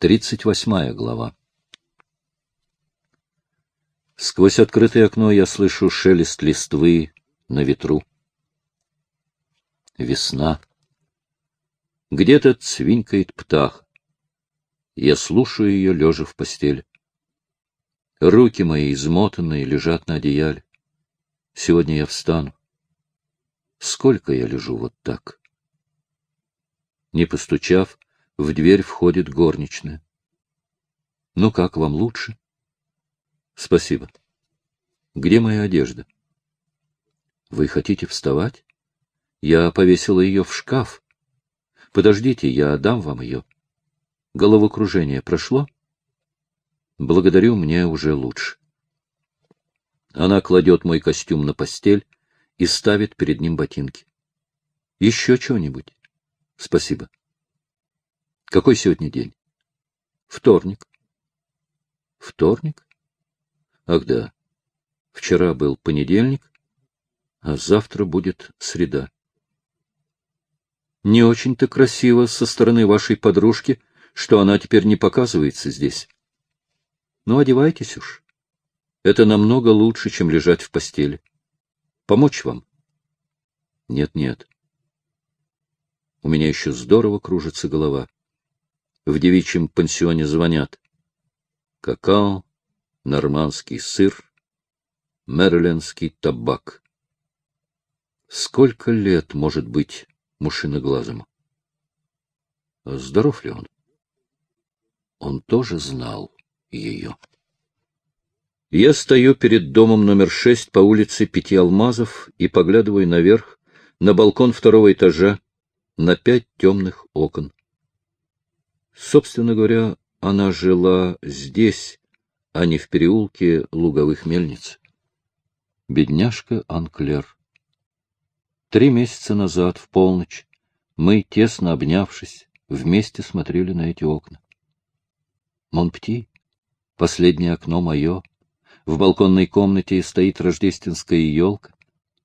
Тридцать восьмая глава. Сквозь открытое окно я слышу шелест листвы на ветру. Весна. Где-то цвинькает птах. Я слушаю ее, лежа в постели. Руки мои, измотанные, лежат на одеяле. Сегодня я встану. Сколько я лежу вот так? Не постучав, в дверь входит горничная. — Ну как, вам лучше? — Спасибо. — Где моя одежда? — Вы хотите вставать? Я повесила ее в шкаф. Подождите, я дам вам ее. Головокружение прошло? Благодарю, мне уже лучше. Она кладет мой костюм на постель и ставит перед ним ботинки. Еще что-нибудь? Спасибо. Какой сегодня день? Вторник. Вторник? Ах да. Вчера был понедельник, а завтра будет среда. Не очень-то красиво со стороны вашей подружки, что она теперь не показывается здесь. Ну, одевайтесь уж. Это намного лучше, чем лежать в постели. Помочь вам? Нет-нет. У меня еще здорово кружится голова. В девичьем пансионе звонят. Какао, нормандский сыр, мерлинский табак. Сколько лет может быть мушиноглазому? Здоров ли он? Он тоже знал ее. Я стою перед домом номер шесть по улице Пяти Алмазов и поглядываю наверх, на балкон второго этажа, на пять темных окон. Собственно говоря, она жила здесь, а не в переулке луговых мельниц. Бедняжка Анклер. Три месяца назад, в полночь, мы, тесно обнявшись, вместе смотрели на эти окна. Монпти, последнее окно мое, в балконной комнате стоит рождественская елка.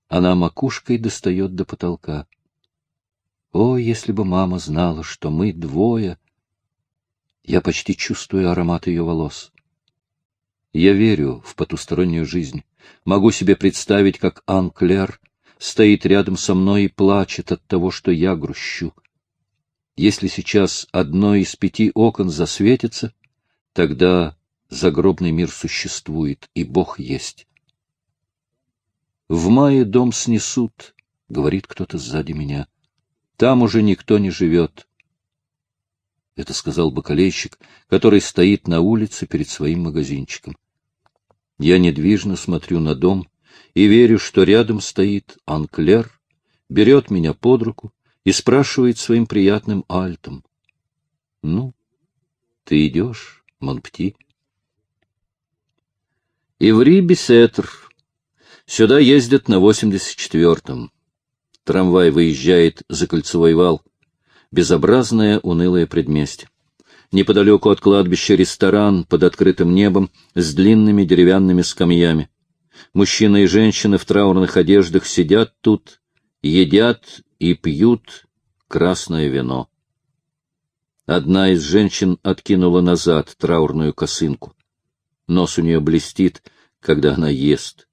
Она макушкой достает до потолка. О, если бы мама знала, что мы двое... Я почти чувствую аромат ее волос. Я верю в потустороннюю жизнь. Могу себе представить, как Ан Клер стоит рядом со мной и плачет от того, что я грущу. Если сейчас одно из пяти окон засветится, тогда загробный мир существует, и Бог есть. В мае дом снесут, — говорит кто-то сзади меня. Там уже никто не живет. Это сказал бакалейщик, который стоит на улице перед своим магазинчиком. Я недвижно смотрю на дом и верю, что рядом стоит Анклер, берет меня под руку и спрашивает своим приятным альтом. — Ну, ты идешь, Монпти? Иври Бесетр. Сюда ездят на 84-м. Трамвай выезжает за кольцевой вал. Безобразное, унылое предместье. Неподалеку от кладбища ресторан под открытым небом с длинными деревянными скамьями. Мужчины и женщины в траурных одеждах сидят тут, едят и пьют красное вино. Одна из женщин откинула назад траурную косынку. Нос у нее блестит, когда она ест.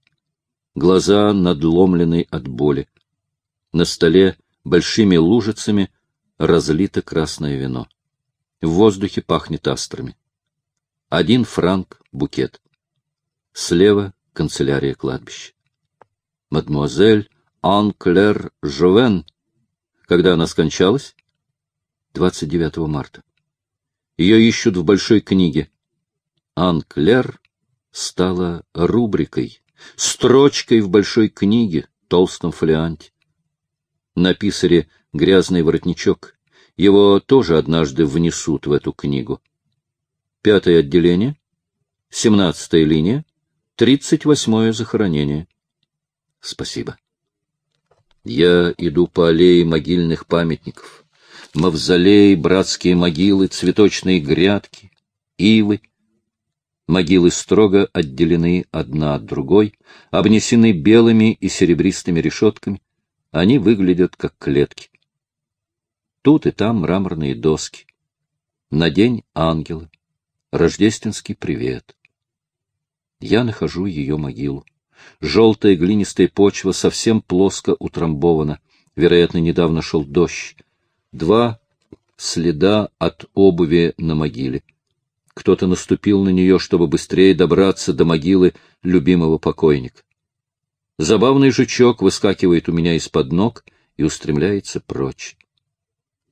Глаза надломлены от боли. На столе большими лужицами разлито красное вино. В воздухе пахнет астрами. Один франк — букет. Слева — канцелярия кладбища. Мадемуазель Ан-Клер Жовен. Когда она скончалась? 29 марта. Ее ищут в большой книге. Анклер стала рубрикой, строчкой в большой книге, толстом фолианте. На писаре грязный воротничок. Его тоже однажды внесут в эту книгу. Пятое отделение, семнадцатая линия, тридцать восьмое захоронение. Спасибо. Я иду по аллее могильных памятников. Мавзолей, братские могилы, цветочные грядки, ивы — Могилы строго отделены одна от другой, обнесены белыми и серебристыми решетками. Они выглядят как клетки. Тут и там мраморные доски. На день ангела. Рождественский привет. Я нахожу ее могилу. Желтая глинистая почва совсем плоско утрамбована. Вероятно, недавно шел дождь. Два следа от обуви на могиле. Кто-то наступил на нее, чтобы быстрее добраться до могилы любимого покойника. Забавный жучок выскакивает у меня из-под ног и устремляется прочь.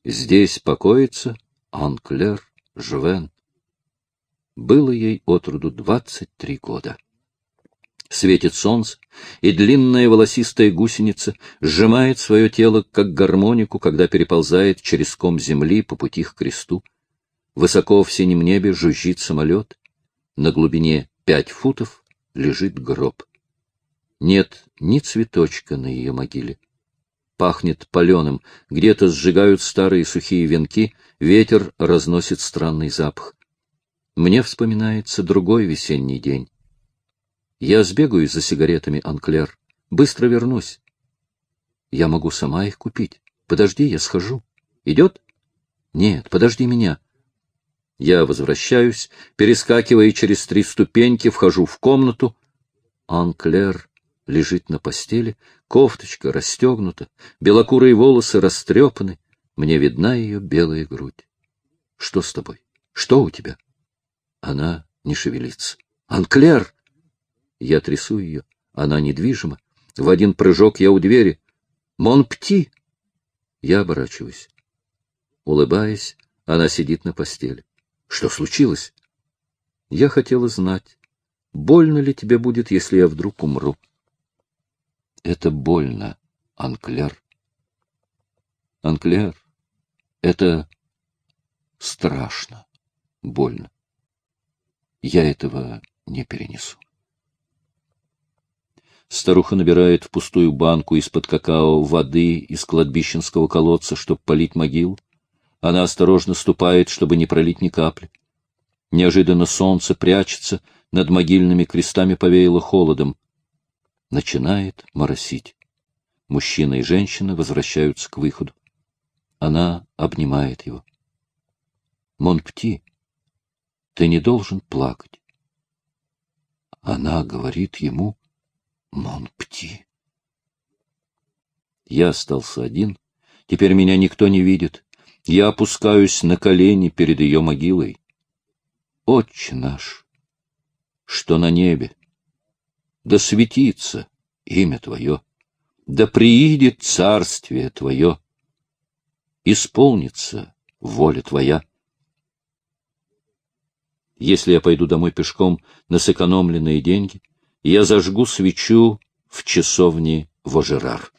Здесь покоится Анклер Жвен. Было ей от роду двадцать три года. Светит солнце, и длинная волосистая гусеница сжимает свое тело, как гармонику, когда переползает через ком земли по пути к кресту. Высоко в синем небе жужжит самолет. На глубине пять футов лежит гроб. Нет ни цветочка на ее могиле. Пахнет паленым, где-то сжигают старые сухие венки, ветер разносит странный запах. Мне вспоминается другой весенний день. Я сбегаю за сигаретами, Анклер. Быстро вернусь. Я могу сама их купить. Подожди, я схожу. Идет? Нет, подожди меня. Я возвращаюсь, перескакивая через три ступеньки, вхожу в комнату. Анклер лежит на постели, кофточка расстегнута, белокурые волосы растрепаны, мне видна ее белая грудь. Что с тобой? Что у тебя? Она не шевелится. Анклер! Я трясу ее. Она недвижима. В один прыжок я у двери. Монпти! Я оборачиваюсь. Улыбаясь, она сидит на постели. Что случилось? Я хотела знать, больно ли тебе будет, если я вдруг умру. Это больно, Анклер. Анклер, это страшно, больно. Я этого не перенесу. Старуха набирает в пустую банку из-под какао воды из кладбищенского колодца, чтобы полить могилу. Она осторожно ступает, чтобы не пролить ни капли. Неожиданно солнце прячется, над могильными крестами повеяло холодом. Начинает моросить. Мужчина и женщина возвращаются к выходу. Она обнимает его. «Монпти, ты не должен плакать». Она говорит ему Монпти. Я остался один. Теперь меня никто не видит. Я опускаюсь на колени перед ее могилой. Отче наш, что на небе, да светится имя Твое, да приидет царствие Твое, исполнится воля Твоя. Если я пойду домой пешком на сэкономленные деньги, я зажгу свечу в часовне Вожерар.